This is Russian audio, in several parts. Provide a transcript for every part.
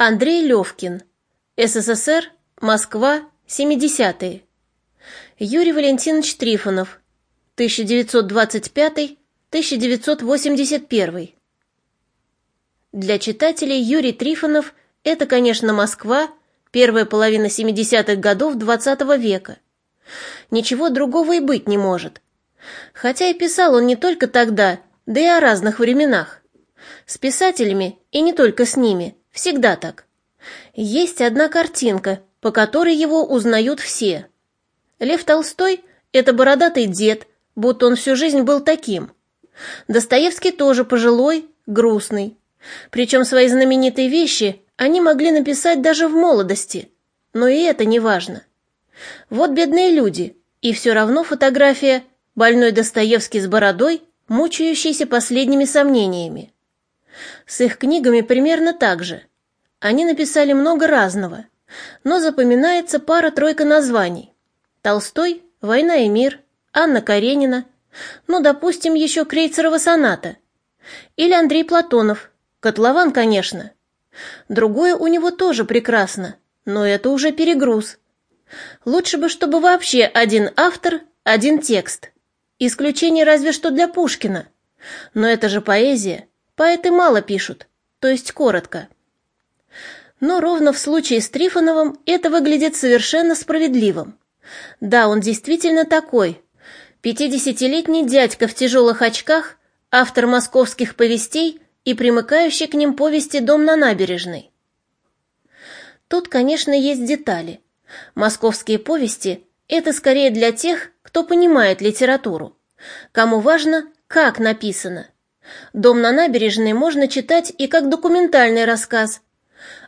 Андрей Левкин. СССР. Москва. 70-е. Юрий Валентинович Трифонов. 1925-1981. Для читателей Юрий Трифонов – это, конечно, Москва, первая половина 70-х годов XX -го века. Ничего другого и быть не может. Хотя и писал он не только тогда, да и о разных временах. С писателями, и не только с ними, Всегда так. Есть одна картинка, по которой его узнают все. Лев Толстой — это бородатый дед, будто он всю жизнь был таким. Достоевский тоже пожилой, грустный. Причем свои знаменитые вещи они могли написать даже в молодости. Но и это не важно. Вот бедные люди, и все равно фотография больной Достоевский с бородой, мучающийся последними сомнениями. С их книгами примерно так же. Они написали много разного, но запоминается пара-тройка названий. Толстой «Война и мир», Анна Каренина, ну, допустим, еще Крейцерова соната. Или Андрей Платонов, котлован, конечно. Другое у него тоже прекрасно, но это уже перегруз. Лучше бы, чтобы вообще один автор, один текст. Исключение разве что для Пушкина. Но это же поэзия. Поэты мало пишут, то есть коротко. Но ровно в случае с Трифоновым это выглядит совершенно справедливым. Да, он действительно такой. Пятидесятилетний дядька в тяжелых очках, автор московских повестей и примыкающий к ним повести «Дом на набережной». Тут, конечно, есть детали. Московские повести – это скорее для тех, кто понимает литературу, кому важно, как написано – «Дом на набережной» можно читать и как документальный рассказ.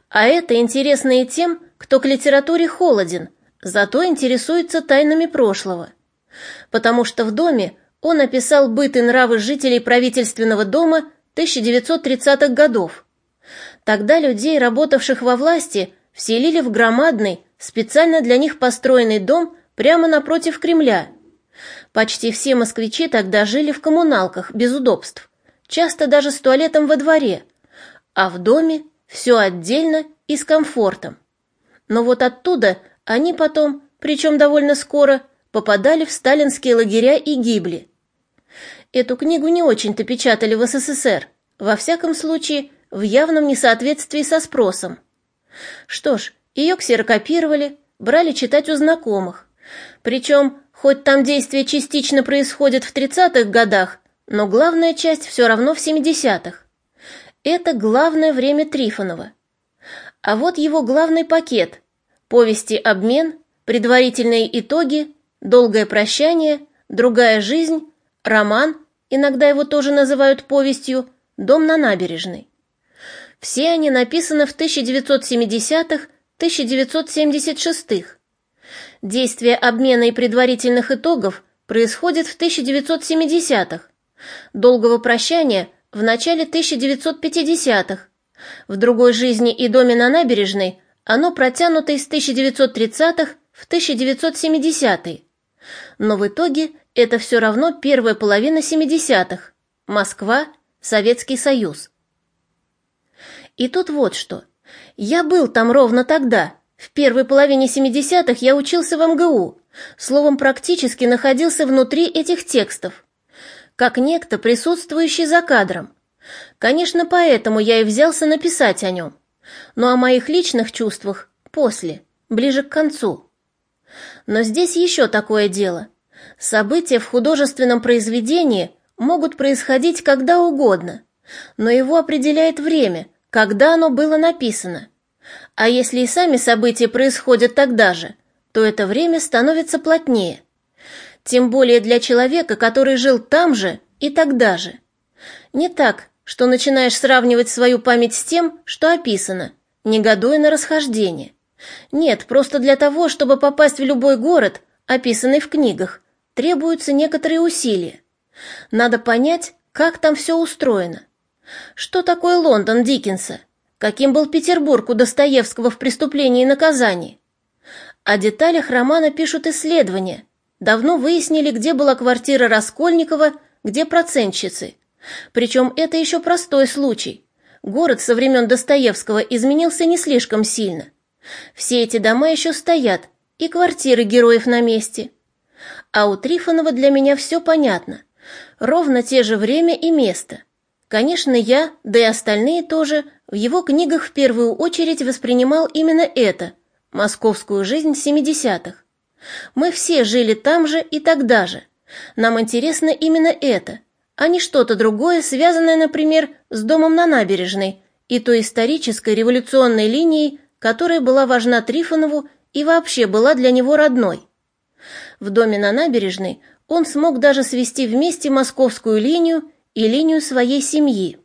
А это интересно и тем, кто к литературе холоден, зато интересуется тайнами прошлого. Потому что в доме он описал быт и нравы жителей правительственного дома 1930-х годов. Тогда людей, работавших во власти, вселили в громадный, специально для них построенный дом прямо напротив Кремля. Почти все москвичи тогда жили в коммуналках без удобств часто даже с туалетом во дворе, а в доме все отдельно и с комфортом. Но вот оттуда они потом, причем довольно скоро, попадали в сталинские лагеря и гибли. Эту книгу не очень-то печатали в СССР, во всяком случае, в явном несоответствии со спросом. Что ж, ее ксерокопировали, брали читать у знакомых. Причем, хоть там действие частично происходит в 30-х годах, но главная часть все равно в 70-х. Это главное время Трифонова. А вот его главный пакет – повести «Обмен», «Предварительные итоги», «Долгое прощание», «Другая жизнь», роман, иногда его тоже называют повестью, «Дом на набережной». Все они написаны в 1970-х, 1976-х. Действие обмена и предварительных итогов происходит в 1970-х, Долгого прощания в начале 1950-х. В другой жизни и доме на набережной оно протянуто из 1930-х в 1970-е. Но в итоге это все равно первая половина 70-х. Москва, Советский Союз. И тут вот что. Я был там ровно тогда. В первой половине 70-х я учился в МГУ. Словом, практически находился внутри этих текстов как некто, присутствующий за кадром. Конечно, поэтому я и взялся написать о нем. Но о моих личных чувствах после, ближе к концу. Но здесь еще такое дело. События в художественном произведении могут происходить когда угодно, но его определяет время, когда оно было написано. А если и сами события происходят тогда же, то это время становится плотнее – тем более для человека, который жил там же и тогда же. Не так, что начинаешь сравнивать свою память с тем, что описано, негодуя на расхождение. Нет, просто для того, чтобы попасть в любой город, описанный в книгах, требуются некоторые усилия. Надо понять, как там все устроено. Что такое Лондон Диккенса? Каким был Петербург у Достоевского в «Преступлении и наказании»? О деталях романа пишут исследования, Давно выяснили, где была квартира Раскольникова, где процентщицы. Причем это еще простой случай. Город со времен Достоевского изменился не слишком сильно. Все эти дома еще стоят, и квартиры героев на месте. А у Трифонова для меня все понятно. Ровно те же время и место. Конечно, я, да и остальные тоже, в его книгах в первую очередь воспринимал именно это, московскую жизнь 70-х. Мы все жили там же и тогда же. Нам интересно именно это, а не что-то другое, связанное, например, с домом на набережной и той исторической революционной линией, которая была важна Трифонову и вообще была для него родной. В доме на набережной он смог даже свести вместе московскую линию и линию своей семьи.